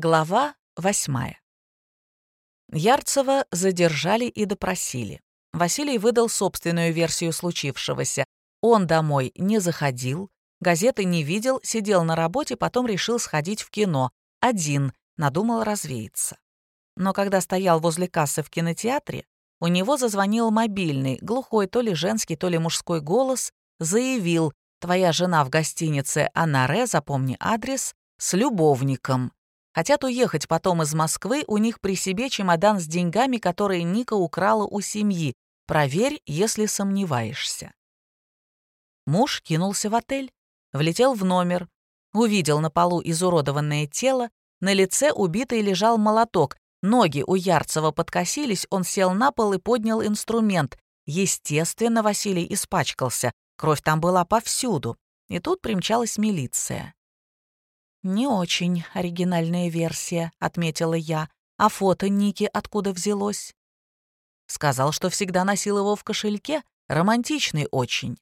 Глава восьмая. Ярцева задержали и допросили. Василий выдал собственную версию случившегося. Он домой не заходил, газеты не видел, сидел на работе, потом решил сходить в кино. Один, надумал развеяться. Но когда стоял возле кассы в кинотеатре, у него зазвонил мобильный, глухой то ли женский, то ли мужской голос, заявил «Твоя жена в гостинице Анаре, запомни адрес, с любовником». Хотят уехать потом из Москвы, у них при себе чемодан с деньгами, которые Ника украла у семьи. Проверь, если сомневаешься. Муж кинулся в отель, влетел в номер, увидел на полу изуродованное тело, на лице убитый лежал молоток, ноги у Ярцева подкосились, он сел на пол и поднял инструмент. Естественно, Василий испачкался, кровь там была повсюду. И тут примчалась милиция. «Не очень оригинальная версия», — отметила я. «А фото Ники откуда взялось?» Сказал, что всегда носил его в кошельке, романтичный очень.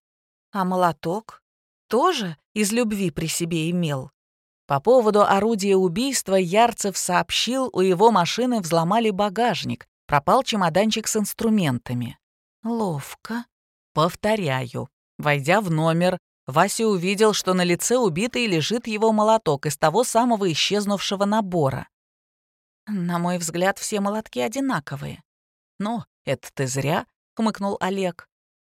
А молоток тоже из любви при себе имел. По поводу орудия убийства Ярцев сообщил, у его машины взломали багажник, пропал чемоданчик с инструментами. Ловко. Повторяю. Войдя в номер, Вася увидел, что на лице убитой лежит его молоток из того самого исчезнувшего набора. «На мой взгляд, все молотки одинаковые». «Ну, это ты зря», — хмыкнул Олег.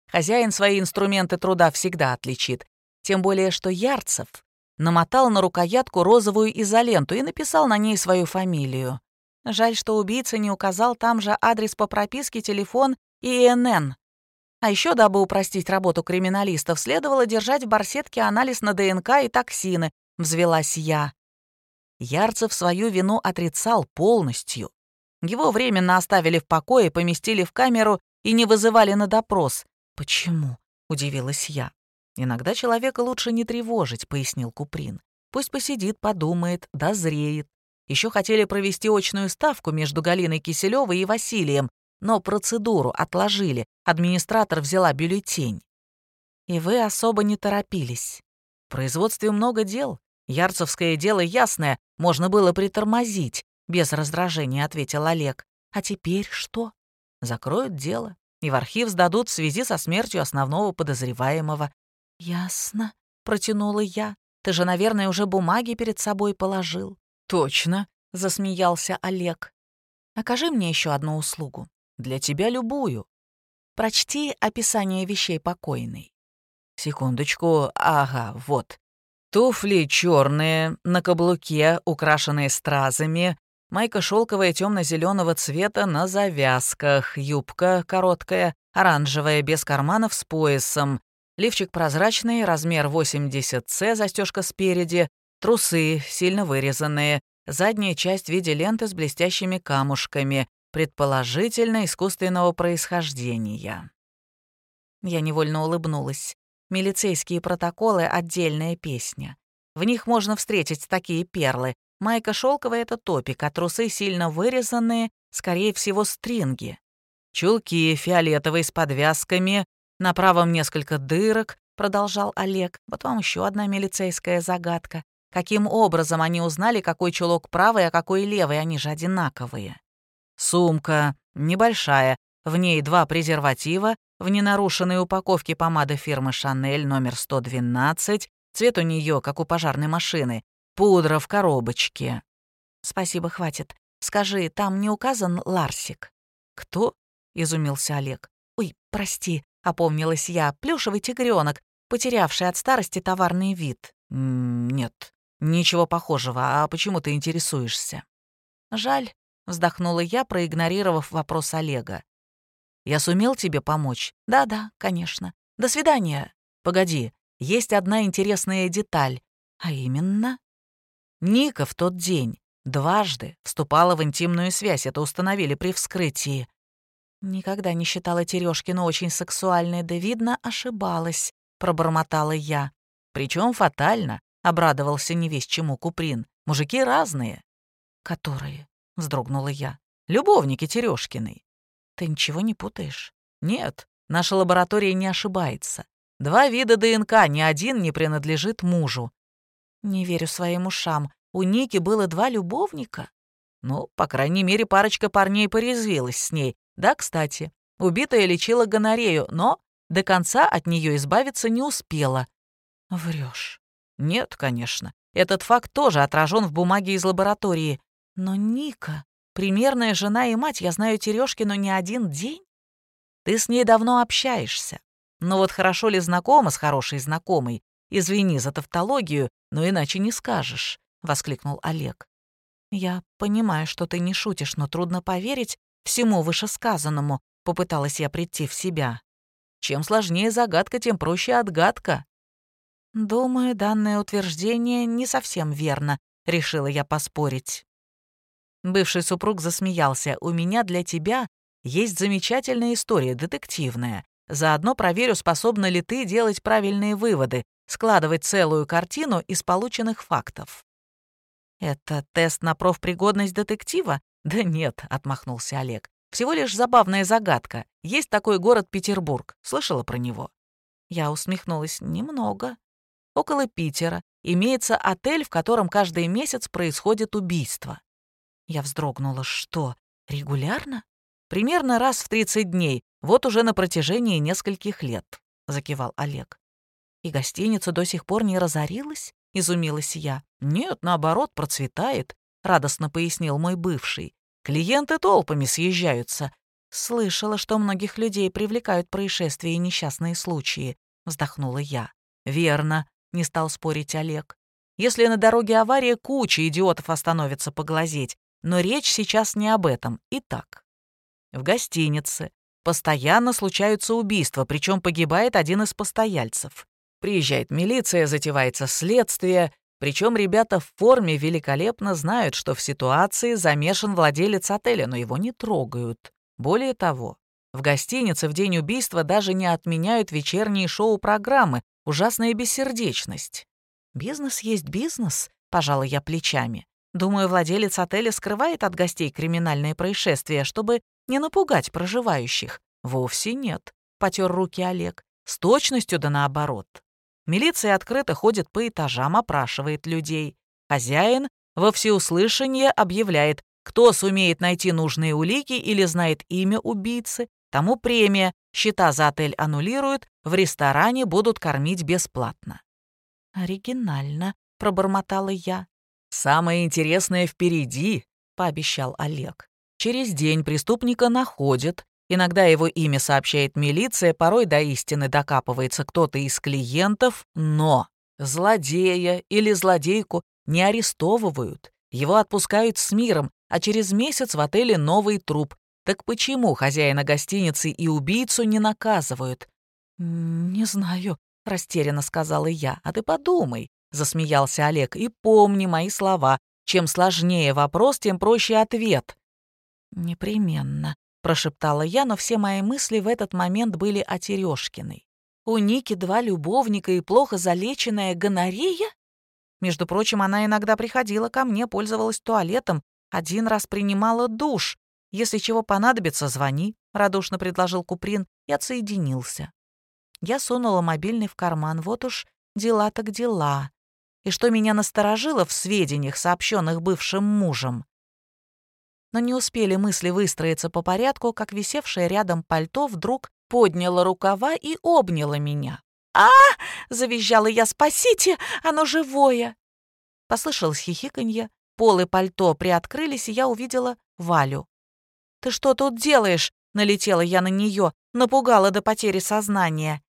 «Хозяин свои инструменты труда всегда отличит. Тем более, что Ярцев намотал на рукоятку розовую изоленту и написал на ней свою фамилию. Жаль, что убийца не указал там же адрес по прописке, телефон и ИНН. А еще, дабы упростить работу криминалистов, следовало держать в барсетке анализ на ДНК и токсины, взвелась я. Ярцев свою вину отрицал полностью. Его временно оставили в покое, поместили в камеру и не вызывали на допрос. «Почему?» — удивилась я. «Иногда человека лучше не тревожить», — пояснил Куприн. «Пусть посидит, подумает, дозреет. Еще хотели провести очную ставку между Галиной Киселевой и Василием, но процедуру отложили, администратор взяла бюллетень. И вы особо не торопились. В производстве много дел. Ярцевское дело ясное, можно было притормозить, без раздражения ответил Олег. А теперь что? Закроют дело и в архив сдадут в связи со смертью основного подозреваемого. Ясно, протянула я. Ты же, наверное, уже бумаги перед собой положил. Точно, засмеялся Олег. Окажи мне еще одну услугу. Для тебя любую. Прочти описание вещей покойной. Секундочку, ага, вот. Туфли черные, на каблуке, украшенные стразами, майка шелковая темно-зеленого цвета на завязках, юбка короткая, оранжевая, без карманов с поясом, лифчик прозрачный, размер 80С, застежка спереди, трусы, сильно вырезанные, задняя часть в виде ленты с блестящими камушками, предположительно искусственного происхождения. Я невольно улыбнулась. Милицейские протоколы — отдельная песня. В них можно встретить такие перлы. Майка шелковая — это топик, а трусы сильно вырезанные, скорее всего, стринги. Чулки фиолетовые с подвязками, на правом несколько дырок, продолжал Олег. Вот вам еще одна милицейская загадка. Каким образом они узнали, какой чулок правый, а какой левый, они же одинаковые? Сумка, небольшая, в ней два презерватива, в ненарушенной упаковке помада фирмы «Шанель» номер 112, цвет у нее, как у пожарной машины, пудра в коробочке. «Спасибо, хватит. Скажи, там не указан Ларсик?» «Кто?» — изумился Олег. «Ой, прости», — опомнилась я, плюшевый тигренок, потерявший от старости товарный вид. «Нет, ничего похожего. А почему ты интересуешься?» «Жаль. — вздохнула я, проигнорировав вопрос Олега. «Я сумел тебе помочь?» «Да-да, конечно. До свидания». «Погоди, есть одна интересная деталь. А именно?» Ника в тот день дважды вступала в интимную связь, это установили при вскрытии. Никогда не считала Терешкину очень сексуальной, да, видно, ошибалась, пробормотала я. Причем фатально, обрадовался не весь чему Куприн. Мужики разные. Которые? — вздрогнула я. «Любовники Терешкиной». «Ты ничего не путаешь?» «Нет, наша лаборатория не ошибается. Два вида ДНК, ни один не принадлежит мужу». «Не верю своим ушам. У Ники было два любовника? Ну, по крайней мере, парочка парней порезвилась с ней. Да, кстати, убитая лечила гонорею, но до конца от нее избавиться не успела. Врешь. Нет, конечно. Этот факт тоже отражен в бумаге из лаборатории. Но Ника, примерная жена и мать, я знаю Терешкину не один день. Ты с ней давно общаешься. Но вот хорошо ли знакома с хорошей знакомой? Извини за тавтологию, но иначе не скажешь», — воскликнул Олег. «Я понимаю, что ты не шутишь, но трудно поверить всему вышесказанному», — попыталась я прийти в себя. «Чем сложнее загадка, тем проще отгадка». «Думаю, данное утверждение не совсем верно», — решила я поспорить. Бывший супруг засмеялся. «У меня для тебя есть замечательная история, детективная. Заодно проверю, способна ли ты делать правильные выводы, складывать целую картину из полученных фактов. «Это тест на профпригодность детектива?» «Да нет», — отмахнулся Олег. «Всего лишь забавная загадка. Есть такой город Петербург. Слышала про него?» Я усмехнулась. «Немного. Около Питера имеется отель, в котором каждый месяц происходит убийство». Я вздрогнула. «Что, регулярно?» «Примерно раз в 30 дней, вот уже на протяжении нескольких лет», — закивал Олег. «И гостиница до сих пор не разорилась?» — изумилась я. «Нет, наоборот, процветает», — радостно пояснил мой бывший. «Клиенты толпами съезжаются». «Слышала, что многих людей привлекают происшествия и несчастные случаи», — вздохнула я. «Верно», — не стал спорить Олег. «Если на дороге авария, куча идиотов остановится поглазеть. Но речь сейчас не об этом. Итак, в гостинице постоянно случаются убийства, причем погибает один из постояльцев. Приезжает милиция, затевается следствие, причем ребята в форме великолепно знают, что в ситуации замешан владелец отеля, но его не трогают. Более того, в гостинице в день убийства даже не отменяют вечерние шоу-программы. Ужасная бессердечность. «Бизнес есть бизнес», — пожала я плечами. Думаю, владелец отеля скрывает от гостей криминальные происшествия, чтобы не напугать проживающих. Вовсе нет, — потер руки Олег. С точностью да наоборот. Милиция открыто ходит по этажам, опрашивает людей. Хозяин во всеуслышание объявляет, кто сумеет найти нужные улики или знает имя убийцы, тому премия, счета за отель аннулируют, в ресторане будут кормить бесплатно. «Оригинально», — пробормотала я. «Самое интересное впереди», — пообещал Олег. «Через день преступника находят, Иногда его имя сообщает милиция, порой до истины докапывается кто-то из клиентов, но злодея или злодейку не арестовывают. Его отпускают с миром, а через месяц в отеле новый труп. Так почему хозяина гостиницы и убийцу не наказывают? «Не знаю», — растерянно сказала я. «А ты подумай», — засмеялся Олег, — «и помни мои слова. Чем сложнее вопрос, тем проще ответ». «Непременно», прошептала я, но все мои мысли в этот момент были о Терешкиной. У Ники два любовника и плохо залеченная гонорея? Между прочим, она иногда приходила ко мне, пользовалась туалетом, один раз принимала душ. Если чего понадобится, звони, — радушно предложил Куприн и отсоединился. Я сунула мобильный в карман, вот уж дела так дела. И что меня насторожило в сведениях, сообщенных бывшим мужем, но не успели мысли выстроиться по порядку, как висевшее рядом пальто вдруг подняло рукава и обняло меня. а, завизжала я, «спасите! Оно живое!» Послышалось хихиканье, полы пальто приоткрылись, и я увидела Валю. «Ты что тут делаешь?» — налетела я на нее, напугала до потери сознания.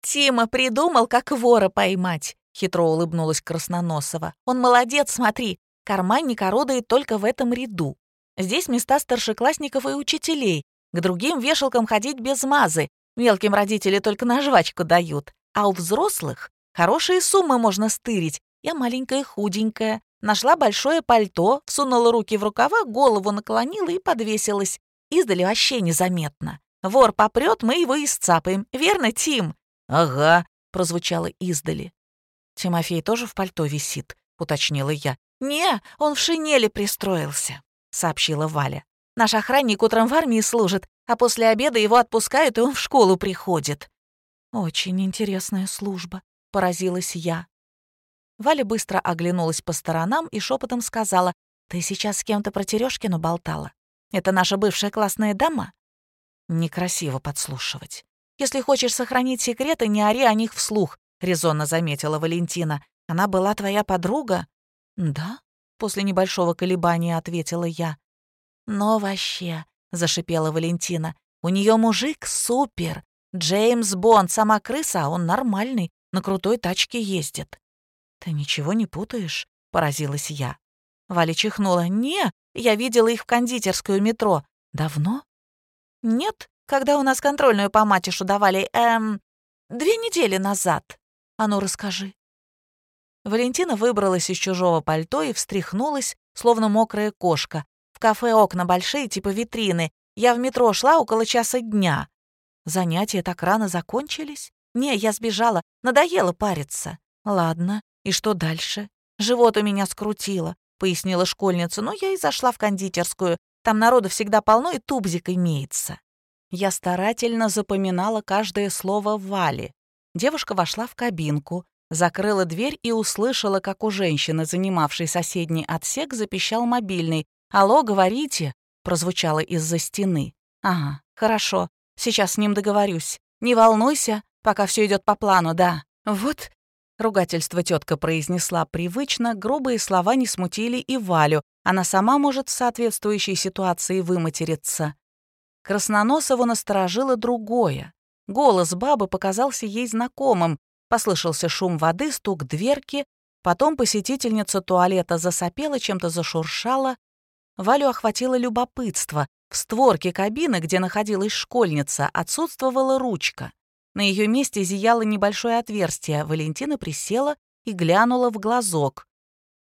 «Тима придумал, как вора поймать», — хитро улыбнулась Красноносова. «Он молодец, смотри, карманник орудует только в этом ряду. Здесь места старшеклассников и учителей. К другим вешалкам ходить без мазы. Мелким родители только на жвачку дают. А у взрослых хорошие суммы можно стырить. Я маленькая худенькая. Нашла большое пальто, всунула руки в рукава, голову наклонила и подвесилась. Издали вообще незаметно. Вор попрет, мы его и сцапаем. Верно, Тим? «Ага», — прозвучало издали. «Тимофей тоже в пальто висит», — уточнила я. «Не, он в шинели пристроился». — сообщила Валя. «Наш охранник утром в армии служит, а после обеда его отпускают, и он в школу приходит». «Очень интересная служба», — поразилась я. Валя быстро оглянулась по сторонам и шепотом сказала, «Ты сейчас с кем-то про Терешкину болтала? Это наша бывшая классная дама?» Некрасиво подслушивать. «Если хочешь сохранить секреты, не ори о них вслух», — резонно заметила Валентина. «Она была твоя подруга?» «Да», — после небольшого колебания ответила я. «Но вообще», — зашипела Валентина, — «у нее мужик супер. Джеймс Бонд, сама крыса, а он нормальный, на крутой тачке ездит». «Ты ничего не путаешь?» — поразилась я. Валя чихнула. «Не, я видела их в кондитерскую метро. Давно?» «Нет, когда у нас контрольную по матишу давали, эм, две недели назад. А ну, расскажи». Валентина выбралась из чужого пальто и встряхнулась, словно мокрая кошка. В кафе окна большие, типа витрины. Я в метро шла около часа дня. Занятия так рано закончились? Не, я сбежала. Надоело париться. Ладно, и что дальше? Живот у меня скрутило, пояснила школьница. Но я и зашла в кондитерскую. Там народу всегда полно и тубзик имеется. Я старательно запоминала каждое слово Вали. Девушка вошла в кабинку, Закрыла дверь и услышала, как у женщины, занимавшей соседний отсек, запищал мобильный. «Алло, говорите?» — прозвучало из-за стены. «Ага, хорошо. Сейчас с ним договорюсь. Не волнуйся, пока все идет по плану, да. Вот...» Ругательство тетка произнесла привычно, грубые слова не смутили и Валю. Она сама может в соответствующей ситуации выматериться. Красноносову насторожило другое. Голос бабы показался ей знакомым, Послышался шум воды, стук дверки, потом посетительница туалета засопела, чем-то зашуршала. Валю охватило любопытство. В створке кабины, где находилась школьница, отсутствовала ручка. На ее месте зияло небольшое отверстие. Валентина присела и глянула в глазок.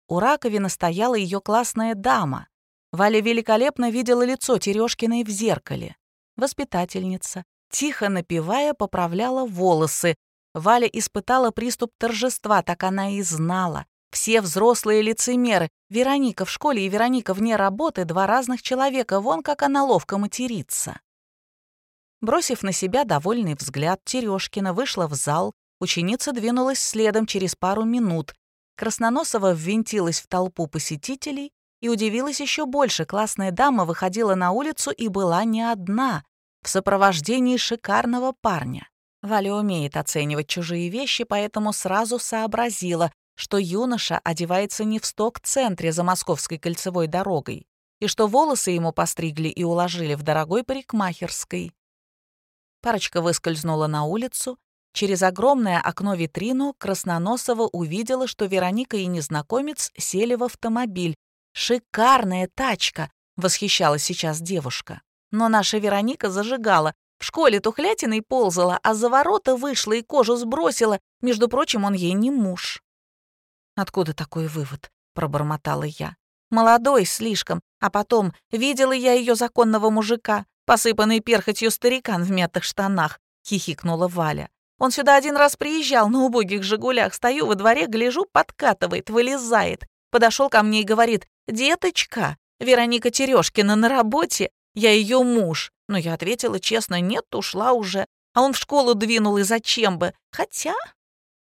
У раковины стояла ее классная дама. Валя великолепно видела лицо Терешкиной в зеркале. Воспитательница, тихо напевая, поправляла волосы, Валя испытала приступ торжества, так она и знала. Все взрослые лицемеры. Вероника в школе и Вероника вне работы — два разных человека. Вон как она ловко матерится. Бросив на себя довольный взгляд, Терешкина вышла в зал. Ученица двинулась следом через пару минут. Красноносова ввинтилась в толпу посетителей и удивилась еще больше. Классная дама выходила на улицу и была не одна, в сопровождении шикарного парня. Валя умеет оценивать чужие вещи, поэтому сразу сообразила, что юноша одевается не в сток-центре за Московской кольцевой дорогой, и что волосы ему постригли и уложили в дорогой парикмахерской. Парочка выскользнула на улицу. Через огромное окно-витрину Красноносова увидела, что Вероника и незнакомец сели в автомобиль. «Шикарная тачка!» — восхищалась сейчас девушка. Но наша Вероника зажигала, в школе тухлятиной ползала, а за ворота вышла и кожу сбросила. Между прочим, он ей не муж. «Откуда такой вывод?» — пробормотала я. «Молодой слишком. А потом, видела я ее законного мужика, посыпанный перхотью старикан в мятых штанах», — хихикнула Валя. «Он сюда один раз приезжал на убогих «Жигулях». Стою во дворе, гляжу, подкатывает, вылезает. Подошел ко мне и говорит, «Деточка, Вероника Терешкина на работе, я ее муж. Но я ответила честно, нет, ушла уже. А он в школу двинул, и зачем бы? Хотя...»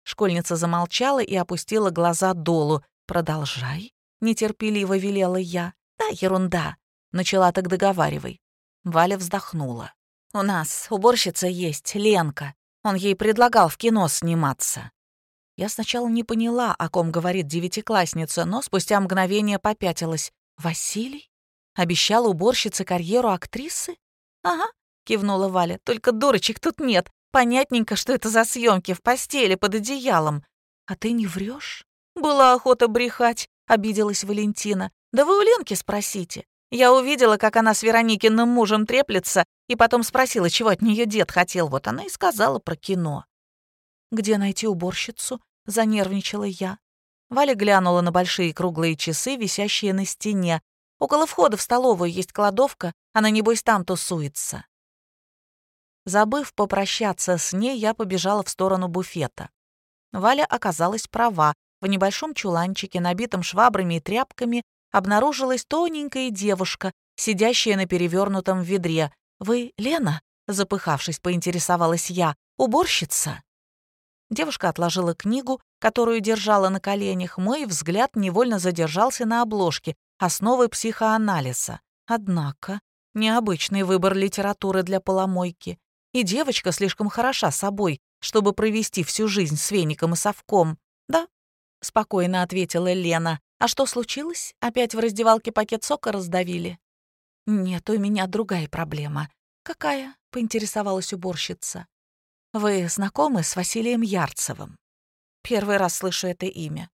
Школьница замолчала и опустила глаза долу. «Продолжай», — нетерпеливо велела я. «Да, ерунда», — начала так договаривай. Валя вздохнула. «У нас уборщица есть, Ленка. Он ей предлагал в кино сниматься». Я сначала не поняла, о ком говорит девятиклассница, но спустя мгновение попятилась. «Василий? Обещал уборщице карьеру актрисы? «Ага», — кивнула Валя, — «только дурочек тут нет. Понятненько, что это за съемки в постели под одеялом. А ты не врешь? «Была охота брехать», — обиделась Валентина. «Да вы у Ленки спросите. Я увидела, как она с Вероникиным мужем треплется, и потом спросила, чего от нее дед хотел. Вот она и сказала про кино». «Где найти уборщицу?» — занервничала я. Валя глянула на большие круглые часы, висящие на стене. Около входа в столовую есть кладовка, она, небось, там тусуется. Забыв попрощаться с ней, я побежала в сторону буфета. Валя оказалась права. В небольшом чуланчике, набитом швабрами и тряпками, обнаружилась тоненькая девушка, сидящая на перевернутом ведре. «Вы Лена?» — запыхавшись, поинтересовалась я. «Уборщица?» Девушка отложила книгу, которую держала на коленях. Мой взгляд невольно задержался на обложке «Основы психоанализа». Однако, необычный выбор литературы для поломойки. И девочка слишком хороша собой, чтобы провести всю жизнь с веником и совком. «Да», — спокойно ответила Лена. «А что случилось? Опять в раздевалке пакет сока раздавили?» «Нет, у меня другая проблема». «Какая?» — поинтересовалась уборщица. Вы знакомы с Василием Ярцевым? Первый раз слышу это имя.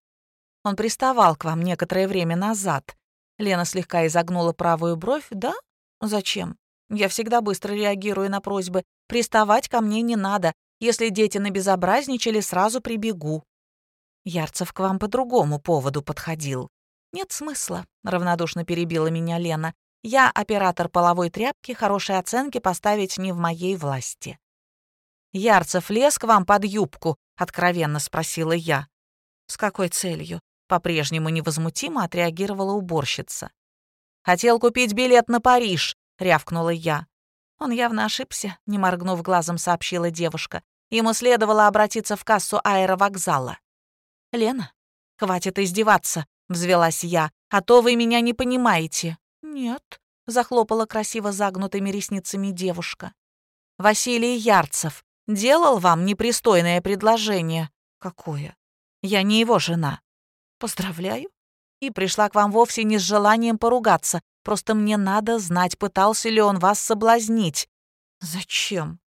Он приставал к вам некоторое время назад. Лена слегка изогнула правую бровь. Да? Зачем? Я всегда быстро реагирую на просьбы. Приставать ко мне не надо. Если дети набезобразничали, сразу прибегу. Ярцев к вам по другому поводу подходил. Нет смысла, равнодушно перебила меня Лена. Я оператор половой тряпки, хорошие оценки поставить не в моей власти. Ярцев лез к вам под юбку?» — откровенно спросила я. «С какой целью?» — по-прежнему невозмутимо отреагировала уборщица. «Хотел купить билет на Париж», — рявкнула я. Он явно ошибся, не моргнув глазом, сообщила девушка. Ему следовало обратиться в кассу аэровокзала. «Лена, хватит издеваться», — взвелась я, «а то вы меня не понимаете». «Нет», — захлопала красиво загнутыми ресницами девушка. «Василий Ярцев, Делал вам непристойное предложение. Какое? Я не его жена. Поздравляю. И пришла к вам вовсе не с желанием поругаться. Просто мне надо знать, пытался ли он вас соблазнить. Зачем?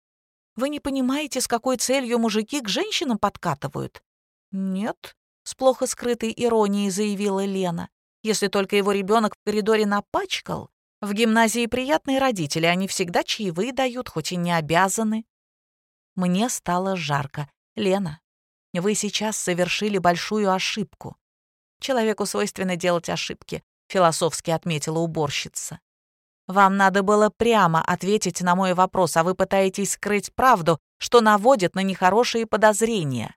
Вы не понимаете, с какой целью мужики к женщинам подкатывают? Нет, с плохо скрытой иронией заявила Лена. Если только его ребенок в коридоре напачкал. В гимназии приятные родители, они всегда чаевые дают, хоть и не обязаны. Мне стало жарко. «Лена, вы сейчас совершили большую ошибку». «Человеку свойственно делать ошибки», — философски отметила уборщица. «Вам надо было прямо ответить на мой вопрос, а вы пытаетесь скрыть правду, что наводит на нехорошие подозрения».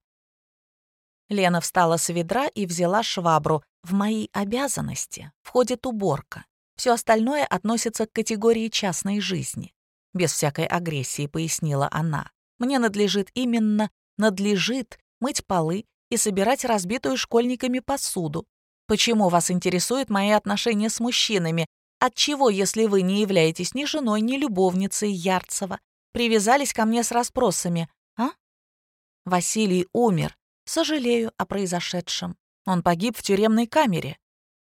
Лена встала с ведра и взяла швабру. В мои обязанности входит уборка. Все остальное относится к категории частной жизни. Без всякой агрессии, пояснила она. Мне надлежит именно, надлежит мыть полы и собирать разбитую школьниками посуду. Почему вас интересуют мои отношения с мужчинами? Отчего, если вы не являетесь ни женой, ни любовницей Ярцева, привязались ко мне с расспросами, а? Василий умер. Сожалею о произошедшем. Он погиб в тюремной камере.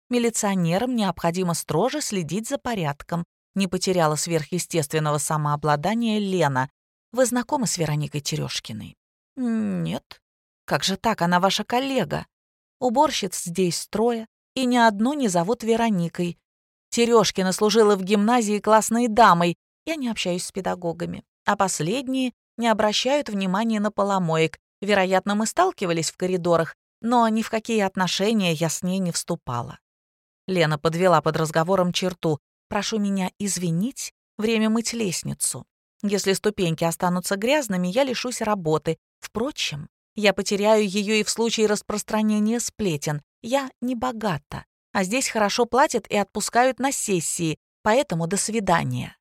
Милиционерам необходимо строже следить за порядком. Не потеряла сверхъестественного самообладания Лена, вы знакомы с Вероникой Терешкиной? Нет. Как же так, она ваша коллега. Уборщиц здесь трое, и ни одну не зовут Вероникой. Терешкина служила в гимназии классной дамой. Я не общаюсь с педагогами. А последние не обращают внимания на поломоек. Вероятно, мы сталкивались в коридорах, но ни в какие отношения я с ней не вступала. Лена подвела под разговором черту. «Прошу меня извинить, время мыть лестницу». Если ступеньки останутся грязными, я лишусь работы. Впрочем, я потеряю ее и в случае распространения сплетен. Я не богата, а здесь хорошо платят и отпускают на сессии, поэтому до свидания.